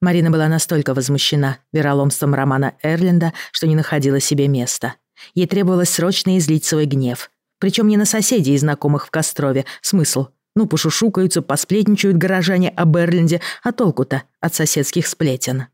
Марина была настолько возмущена вероломством Романа Эрленда, что не находила себе места. Ей требовалось срочно излить свой гнев. Причем не на соседей и знакомых в Кострове. Смысл? Ну, пошушукаются, посплетничают горожане об Эрленде, а толку-то от соседских сплетен.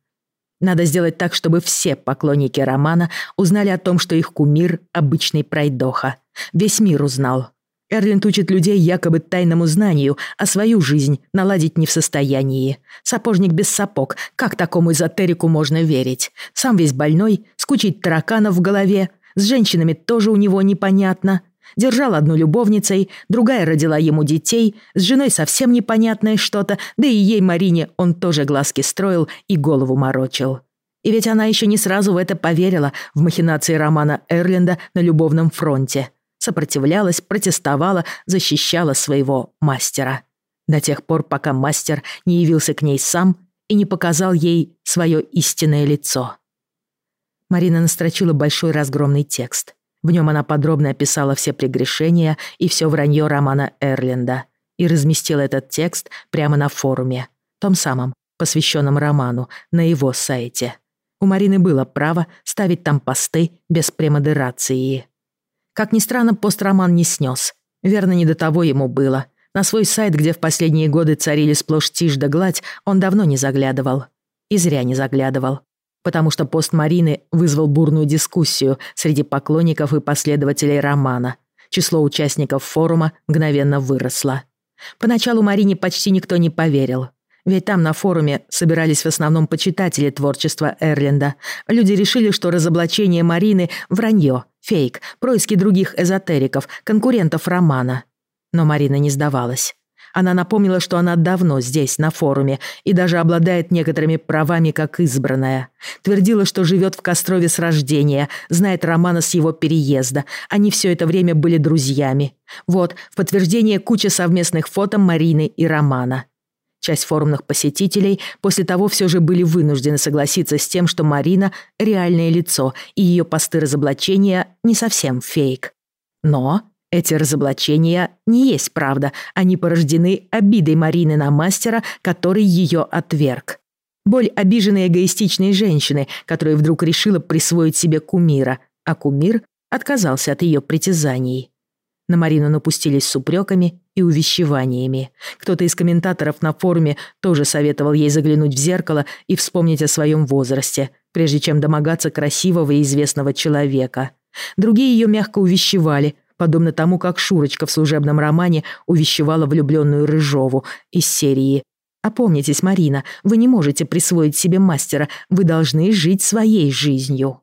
Надо сделать так, чтобы все поклонники Романа узнали о том, что их кумир — обычный пройдоха. Весь мир узнал. Эрленд учит людей якобы тайному знанию, а свою жизнь наладить не в состоянии. Сапожник без сапог, как такому эзотерику можно верить? Сам весь больной, с кучей тараканов в голове, с женщинами тоже у него непонятно. Держал одну любовницей, другая родила ему детей, с женой совсем непонятное что-то, да и ей, Марине, он тоже глазки строил и голову морочил. И ведь она еще не сразу в это поверила, в махинации романа Эрленда на любовном фронте сопротивлялась, протестовала, защищала своего мастера. До тех пор, пока мастер не явился к ней сам и не показал ей свое истинное лицо. Марина настрочила большой разгромный текст. В нем она подробно описала все прегрешения и все вранье романа Эрленда и разместила этот текст прямо на форуме, том самом, посвященном роману, на его сайте. У Марины было право ставить там посты без премодерации. Как ни странно, пост-роман не снес. Верно, не до того ему было. На свой сайт, где в последние годы царили сплошь тишь да гладь, он давно не заглядывал. И зря не заглядывал. Потому что пост Марины вызвал бурную дискуссию среди поклонников и последователей романа. Число участников форума мгновенно выросло. Поначалу Марине почти никто не поверил. Ведь там на форуме собирались в основном почитатели творчества Эрленда. Люди решили, что разоблачение Марины — вранье, фейк, происки других эзотериков, конкурентов романа. Но Марина не сдавалась. Она напомнила, что она давно здесь, на форуме, и даже обладает некоторыми правами как избранная. Твердила, что живет в Кострове с рождения, знает Романа с его переезда. Они все это время были друзьями. Вот, в подтверждение куча совместных фото Марины и Романа. Часть форумных посетителей после того все же были вынуждены согласиться с тем, что Марина — реальное лицо, и ее посты разоблачения не совсем фейк. Но эти разоблачения не есть правда, они порождены обидой Марины на мастера, который ее отверг. Боль обиженной эгоистичной женщины, которая вдруг решила присвоить себе кумира, а кумир отказался от ее притязаний. На Марину напустились с упреками и увещеваниями. Кто-то из комментаторов на форуме тоже советовал ей заглянуть в зеркало и вспомнить о своем возрасте, прежде чем домогаться красивого и известного человека. Другие ее мягко увещевали, подобно тому, как Шурочка в служебном романе увещевала влюбленную Рыжову из серии «Опомнитесь, Марина, вы не можете присвоить себе мастера, вы должны жить своей жизнью».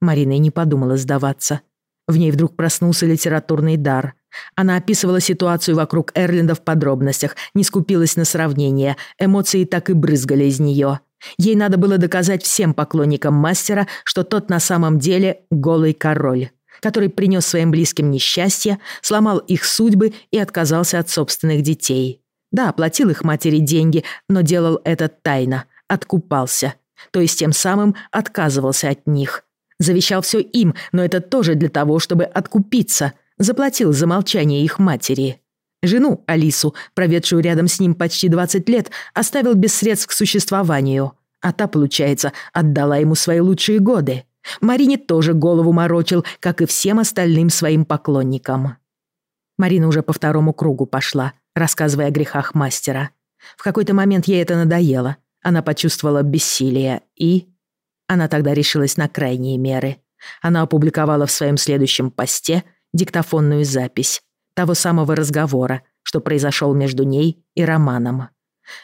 Марина и не подумала сдаваться. В ней вдруг проснулся литературный дар. Она описывала ситуацию вокруг Эрленда в подробностях, не скупилась на сравнения, эмоции так и брызгали из нее. Ей надо было доказать всем поклонникам мастера, что тот на самом деле голый король, который принес своим близким несчастье, сломал их судьбы и отказался от собственных детей. Да, платил их матери деньги, но делал это тайно, откупался, то есть тем самым отказывался от них. Завещал все им, но это тоже для того, чтобы откупиться. Заплатил за молчание их матери. Жену, Алису, проведшую рядом с ним почти 20 лет, оставил без средств к существованию. А та, получается, отдала ему свои лучшие годы. Марине тоже голову морочил, как и всем остальным своим поклонникам. Марина уже по второму кругу пошла, рассказывая о грехах мастера. В какой-то момент ей это надоело. Она почувствовала бессилие и она тогда решилась на крайние меры. Она опубликовала в своем следующем посте диктофонную запись того самого разговора, что произошел между ней и Романом.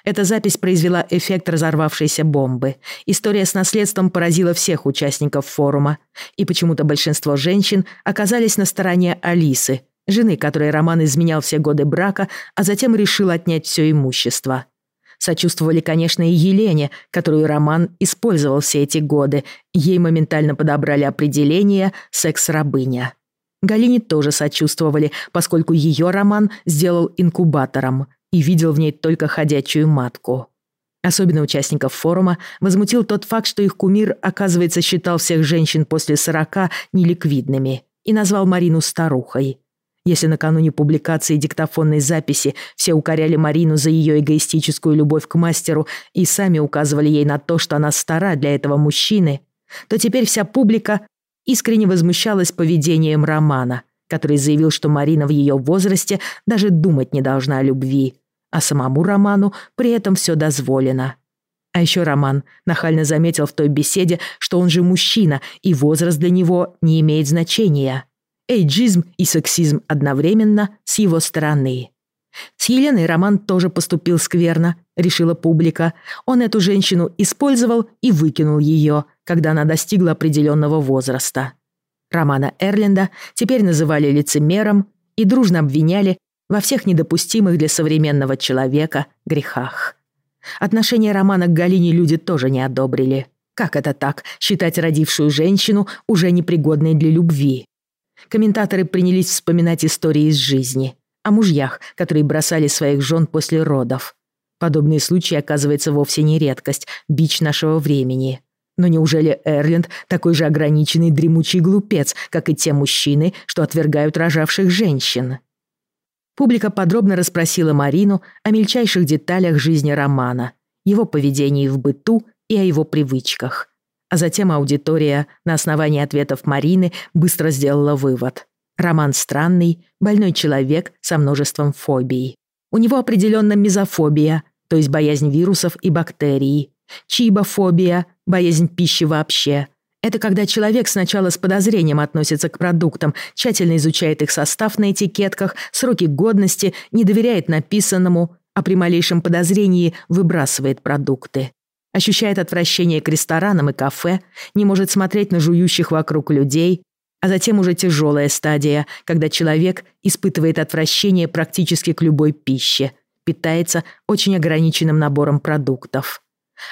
Эта запись произвела эффект разорвавшейся бомбы. История с наследством поразила всех участников форума, и почему-то большинство женщин оказались на стороне Алисы, жены, которой Роман изменял все годы брака, а затем решил отнять все имущество. Сочувствовали, конечно, и Елене, которую Роман использовал все эти годы. Ей моментально подобрали определение «секс-рабыня». Галине тоже сочувствовали, поскольку ее Роман сделал инкубатором и видел в ней только ходячую матку. Особенно участников форума возмутил тот факт, что их кумир, оказывается, считал всех женщин после сорока неликвидными и назвал Марину старухой. Если накануне публикации диктофонной записи все укоряли Марину за ее эгоистическую любовь к мастеру и сами указывали ей на то, что она стара для этого мужчины, то теперь вся публика искренне возмущалась поведением Романа, который заявил, что Марина в ее возрасте даже думать не должна о любви, а самому Роману при этом все дозволено. А еще Роман нахально заметил в той беседе, что он же мужчина, и возраст для него не имеет значения. Эйджизм и сексизм одновременно с его стороны. С Еленой Роман тоже поступил скверно, решила публика. Он эту женщину использовал и выкинул ее, когда она достигла определенного возраста. Романа Эрленда теперь называли лицемером и дружно обвиняли во всех недопустимых для современного человека грехах. Отношение Романа к Галине люди тоже не одобрили. Как это так, считать родившую женщину уже непригодной для любви? Комментаторы принялись вспоминать истории из жизни. О мужьях, которые бросали своих жен после родов. Подобные случаи, оказывается, вовсе не редкость, бич нашего времени. Но неужели Эрленд такой же ограниченный дремучий глупец, как и те мужчины, что отвергают рожавших женщин? Публика подробно расспросила Марину о мельчайших деталях жизни Романа, его поведении в быту и о его привычках. А затем аудитория на основании ответов Марины быстро сделала вывод. Роман странный, больной человек со множеством фобий. У него определенно мизофобия, то есть боязнь вирусов и бактерий. Чибофобия, боязнь пищи вообще. Это когда человек сначала с подозрением относится к продуктам, тщательно изучает их состав на этикетках, сроки годности, не доверяет написанному, а при малейшем подозрении выбрасывает продукты. Ощущает отвращение к ресторанам и кафе, не может смотреть на жующих вокруг людей, а затем уже тяжелая стадия, когда человек испытывает отвращение практически к любой пище, питается очень ограниченным набором продуктов.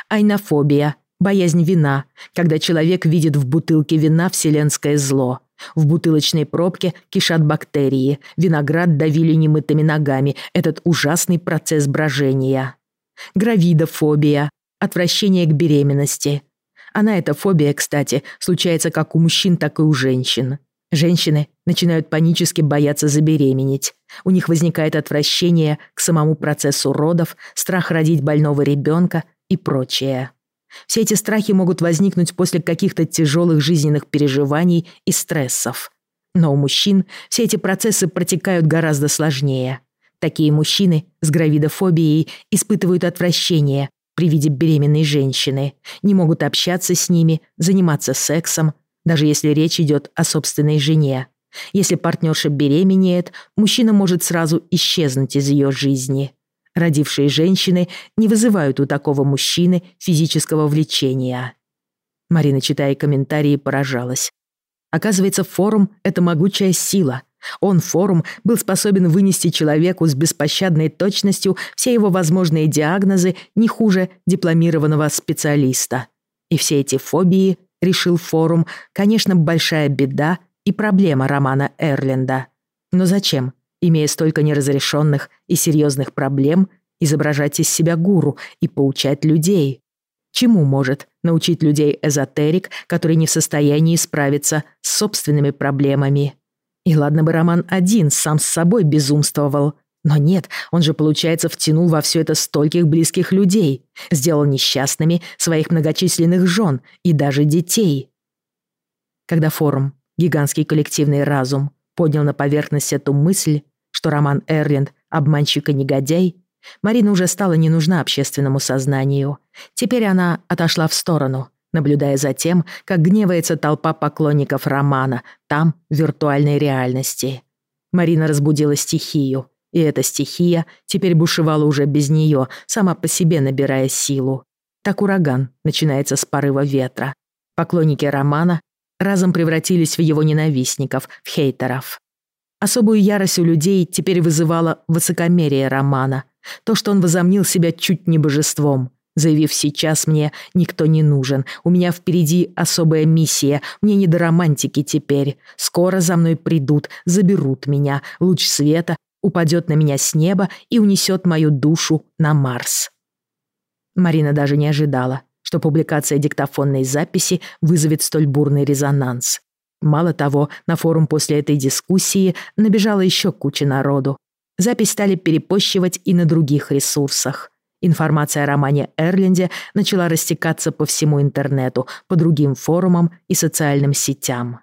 Айнофобия Боязнь вина, когда человек видит в бутылке вина вселенское зло. В бутылочной пробке кишат бактерии, виноград давили немытыми ногами, этот ужасный процесс брожения. Гравидофобия, отвращение к беременности. Она, эта фобия, кстати, случается как у мужчин, так и у женщин. Женщины начинают панически бояться забеременеть. У них возникает отвращение к самому процессу родов, страх родить больного ребенка и прочее. Все эти страхи могут возникнуть после каких-то тяжелых жизненных переживаний и стрессов. Но у мужчин все эти процессы протекают гораздо сложнее. Такие мужчины с гравидофобией испытывают отвращение при виде беременной женщины, не могут общаться с ними, заниматься сексом, даже если речь идет о собственной жене. Если партнерша беременеет, мужчина может сразу исчезнуть из ее жизни. Родившие женщины не вызывают у такого мужчины физического влечения. Марина, читая комментарии, поражалась. Оказывается, форум — это могучая сила. Он, форум, был способен вынести человеку с беспощадной точностью все его возможные диагнозы не хуже дипломированного специалиста. И все эти фобии, решил форум, конечно, большая беда и проблема романа Эрленда. Но зачем? имея столько неразрешенных и серьезных проблем, изображать из себя гуру и поучать людей. Чему может научить людей эзотерик, который не в состоянии справиться с собственными проблемами? И ладно бы Роман один сам с собой безумствовал, но нет, он же, получается, втянул во все это стольких близких людей, сделал несчастными своих многочисленных жен и даже детей. Когда форум, гигантский коллективный разум, поднял на поверхность эту мысль, что Роман Эрленд — обманщик и негодяй, Марина уже стала не нужна общественному сознанию. Теперь она отошла в сторону, наблюдая за тем, как гневается толпа поклонников Романа там, в виртуальной реальности. Марина разбудила стихию, и эта стихия теперь бушевала уже без нее, сама по себе набирая силу. Так ураган начинается с порыва ветра. Поклонники Романа разом превратились в его ненавистников, в хейтеров. Особую ярость у людей теперь вызывало высокомерие Романа. То, что он возомнил себя чуть не божеством, заявив «сейчас мне никто не нужен, у меня впереди особая миссия, мне не до романтики теперь, скоро за мной придут, заберут меня, луч света упадет на меня с неба и унесет мою душу на Марс». Марина даже не ожидала, что публикация диктофонной записи вызовет столь бурный резонанс. Мало того, на форум после этой дискуссии набежала еще куча народу. Запись стали перепощивать и на других ресурсах. Информация о романе Эрленде начала растекаться по всему интернету, по другим форумам и социальным сетям.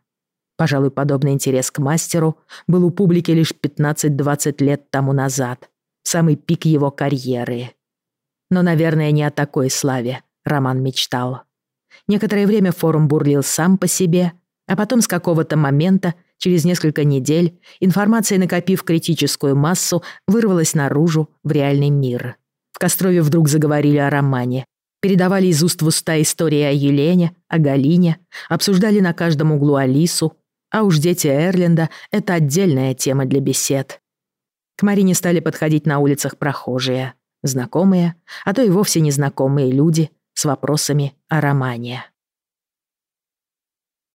Пожалуй, подобный интерес к мастеру был у публики лишь 15-20 лет тому назад, самый пик его карьеры. Но, наверное, не о такой славе Роман мечтал. Некоторое время форум бурлил сам по себе, а потом с какого-то момента, через несколько недель, информация, накопив критическую массу, вырвалась наружу в реальный мир. В Кострове вдруг заговорили о романе. Передавали из уст в уста истории о Елене, о Галине, обсуждали на каждом углу Алису, а уж дети Эрленда — это отдельная тема для бесед. К Марине стали подходить на улицах прохожие, знакомые, а то и вовсе незнакомые люди с вопросами о романе.